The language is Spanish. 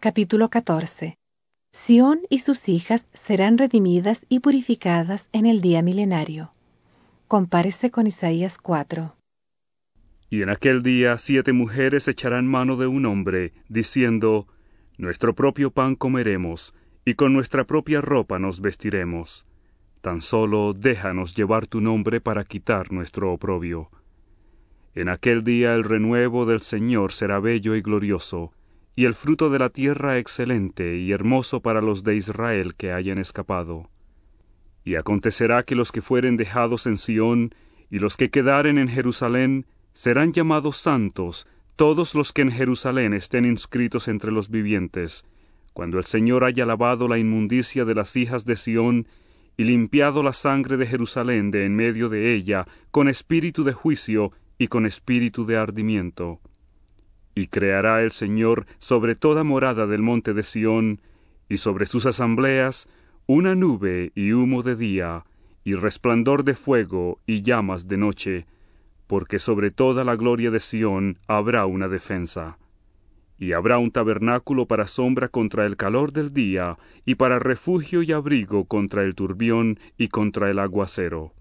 Capítulo 14 Sión y sus hijas serán redimidas y purificadas en el día milenario. Compárese con Isaías 4. Y en aquel día siete mujeres echarán mano de un hombre, diciendo, Nuestro propio pan comeremos, y con nuestra propia ropa nos vestiremos. Tan solo déjanos llevar tu nombre para quitar nuestro oprobio. En aquel día el renuevo del Señor será bello y glorioso, y el fruto de la tierra excelente y hermoso para los de Israel que hayan escapado. Y acontecerá que los que fueren dejados en Sión y los que quedaren en Jerusalén serán llamados santos todos los que en Jerusalén estén inscritos entre los vivientes, cuando el Señor haya lavado la inmundicia de las hijas de Sión y limpiado la sangre de Jerusalén de en medio de ella con espíritu de juicio y con espíritu de ardimiento y creará el Señor sobre toda morada del monte de Sión, y sobre sus asambleas, una nube y humo de día, y resplandor de fuego y llamas de noche, porque sobre toda la gloria de Sión habrá una defensa. Y habrá un tabernáculo para sombra contra el calor del día, y para refugio y abrigo contra el turbión y contra el aguacero